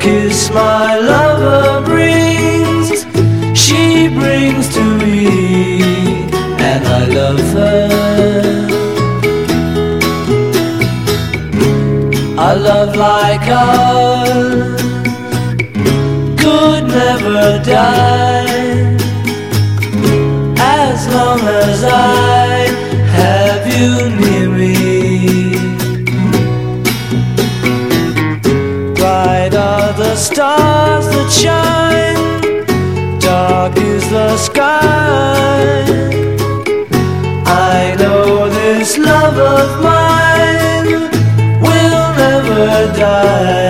kiss my lover brings, she brings to me, and I love her. A love like ours could never die as long as I have you the stars that shine, dark is the sky. I know this love of mine will never die,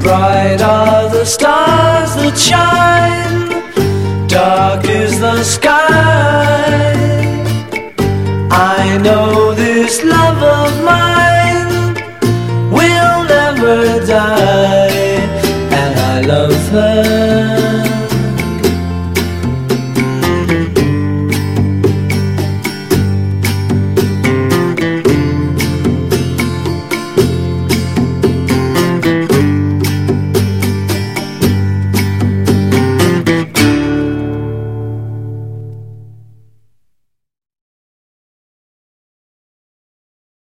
Bright are the stars that shine, dark is the sky. I know this love of mine will never die, and I love her.